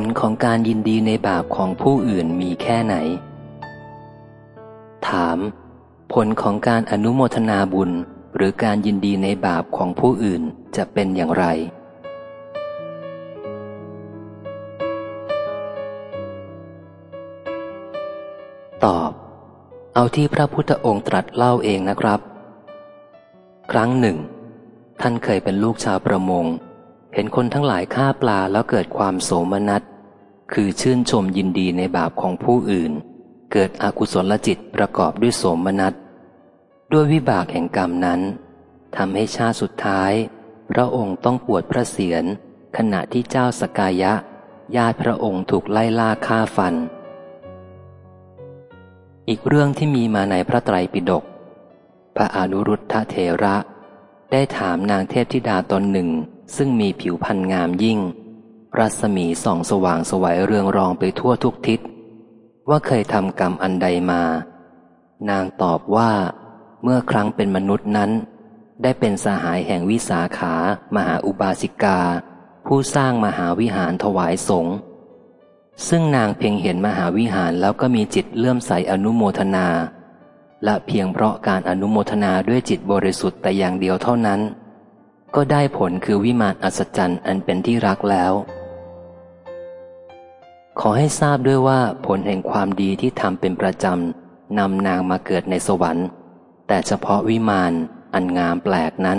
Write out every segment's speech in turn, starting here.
ลของการยินดีในบาปของผู้อื่นมีแค่ไหน ถาม ผลของการอนุโมทนาบุญหรือการยินดีในบาปของผู้อื่นจะเป็นอย่างไร ตอบ เอาที่พระพุทธองค์ตรัสเล่าเองนะครับ ครั้งหนึ่ง ท่านเคยเป็นลูกชาวประมง เห็นคนทั้งหลายฆ่าปลาแล้วเกิดความโสมนัส คือชื่นชมยินดีในบาปของผู้อื่น เกิดอกุศลจิตประกอบด้วยโสมนัส ด้วยวิบากแห่งกรรมนั้นทำให้ชาติสุดท้าย พระองค์ต้องปวดพระเศียรขณะที่เจ้าสกายะ ญาติพระองค์ถูกไล่ล่าฆ่าฟัน อีกเรื่องที่มีมาในพระไตรปิฎกพระอนุรุทธเถระ ได้ถามนางเทพธิดาตนหนึ่ง ซึ่งมีผิวพรรณงามยิ่ง รัศมีส่องสว่างสวัยเรืองรองไปทั่วทุกทิศ ว่าเคยทำกรรมอันใดมา นางตอบว่า เมื่อครั้งเป็นมนุษย์นั้น ได้เป็นสหายแห่งวิสาขามหาอุบาสิกา ผู้สร้างมหาวิหารถวายสงฆ์ซึ่งนางเพียงเห็นมหาวิหารแล้วก็มีจิตเลื่อมใสอนุโมทนา และเพียงเพราะการอนุโมทนาด้วยจิตบริสุทธิ์แต่อย่างเดียวเท่านั้น ก็ได้ผลคือวิมานอัศจรรย์อันเป็นที่รักแล้ว ขอให้ทราบด้วยว่าผลแห่งความดีที่ทำเป็นประจำนำนางมาเกิดในสวรรค์ แต่เฉพาะวิมานอันงามแปลกนั้น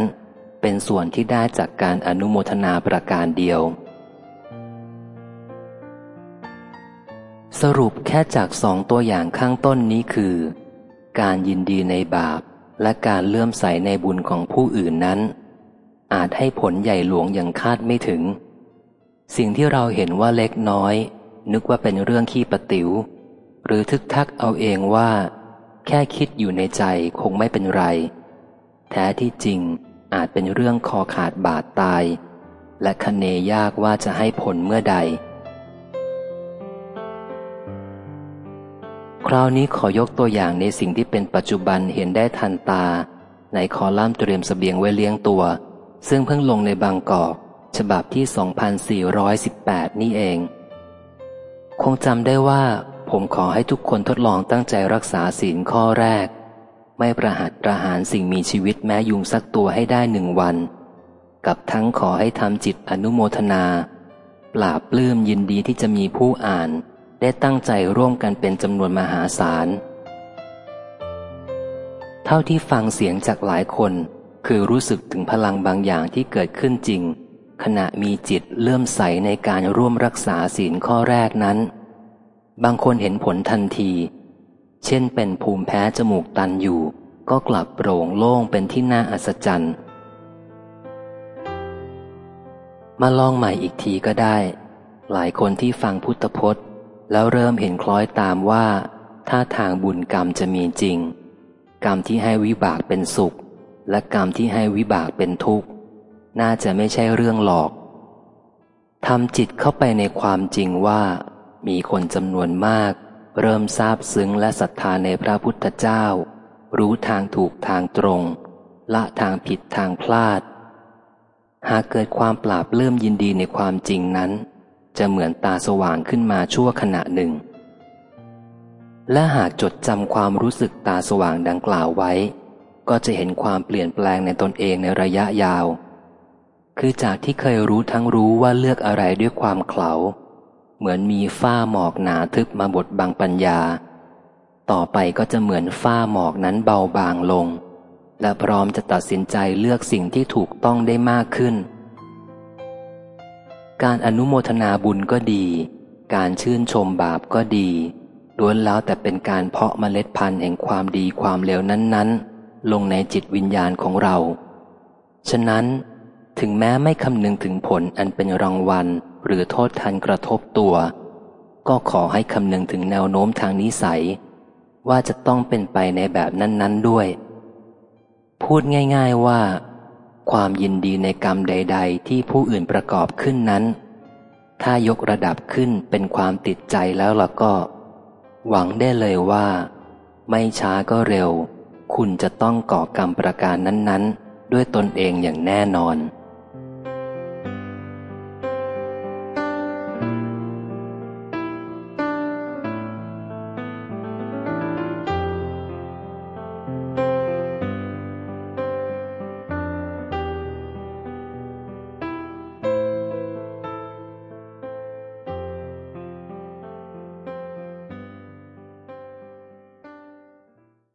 เป็นส่วนที่ได้จากการอนุโมทนาประการเดียว สรุปแค่จากสองตัวอย่างข้างต้นนี้คือ การยินดีในบาปและการเลื่อมใสในบุญของผู้อื่นนั้น อาจให้ผลใหญ่หลวงอย่างคาดไม่ถึง สิ่งที่เราเห็นว่าเล็กน้อย นึกว่าเป็นเรื่องขี้ปะติว๋ว หรือทึกทักเอาเองว่า แค่คิดอยู่ในใจคงไม่เป็นไร แท้ที่จริงอาจเป็นเรื่องคอขาดบาดตาย และคเนยากว่าจะให้ผลเมื่อใด คราวนี้ขอยกตัวอย่างในสิ่งที่เป็นปัจจุบันเห็นได้ทันตา ในคอลัมน์เตรียมสเสบียงไว้เลี้ยงตัว ซึ่งเพิ่งลงในบางกอก ฉบับที่ 2418 นี่เอง คงจำได้ว่า ผมขอให้ทุกคนทดลองตั้งใจรักษาศีลข้อแรก ไม่ประหัตประหารสิ่งมีชีวิตแม้ยุงสักตัวให้ได้หนึ่งวัน กับทั้งขอให้ทำจิตอนุโมทนาปราบปลื้มยินดีที่จะมีผู้อ่าน ได้ตั้งใจร่วมกันเป็นจำนวนมหาศาลเท่าที่ฟังเสียงจากหลายคน คือรู้สึกถึงพลังบางอย่างที่เกิดขึ้นจริง ขณะมีจิตเลื่อมใสในการร่วมรักษาศีลข้อแรกนั้น บางคนเห็นผลทันที เช่นเป็นภูมิแพ้จมูกตันอยู่ ก็กลับโปร่งโล่งเป็นที่น่าอัศจรรย์ มาลองใหม่อีกทีก็ได้ หลายคนที่ฟังพุทธพจน์ แล้วเริ่มเห็นคล้อยตามว่า ถ้าทางบุญกรรมจะมีจริง กรรมที่ให้วิบากเป็นสุข และกรรมที่ให้วิบากเป็นทุกข์ น่าจะไม่ใช่เรื่องหลอกทำจิตเข้าไปในความจริงว่า มีคนจำนวนมาก เริ่มทราบซึ้งและศรัทธาในพระพุทธเจ้า รู้ทางถูกทางตรง ละทางผิดทางพลาด หากเกิดความปราบเลื่มยินดีในความจริงนั้น จะเหมือนตาสว่างขึ้นมาชั่วขณะหนึ่ง และหากจดจำความรู้สึกตาสว่างดังกล่าวไว้ ก็จะเห็นความเปลี่ยนแปลงในตนเองในระยะยาว คือจากที่เคยรู้ทั้งรู้ว่าเลือกอะไรด้วยความเขาเหมือนมีฝ้าหมอกหนาทึบมาบดบังปัญญา ต่อไปก็จะเหมือนฝ้าหมอกนั้นเบาบางลง และพร้อมจะตัดสินใจเลือกสิ่งที่ถูกต้องได้มากขึ้น การอนุโมทนาบุญก็ดี การชื่นชมบาปก็ดีล้วนแล้วแต่เป็นการเพาะเมล็ดพันธุ์แห่งความดีความเลวนั้นๆ ลงในจิตวิญญาณของเรา ฉะนั้น ถึงแม้ไม่คำนึงถึงผลอันเป็นรางวัลหรือโทษทันกระทบตัว ก็ขอให้คำนึงถึงแนวโน้มทางนิสัย ว่าจะต้องเป็นไปในแบบนั้น ๆ ด้วย พูดง่าย ๆว่า ความยินดีในกรรมใด ๆ ที่ผู้อื่นประกอบขึ้นนั้น ถ้ายกระดับขึ้นเป็นความติดใจแล้วล่ะก็ หวังได้เลยว่า ไม่ช้าก็เร็ว คุณจะต้องก่อกรรมประการนั้น ๆ ด้วยตนเองอย่างแน่นอน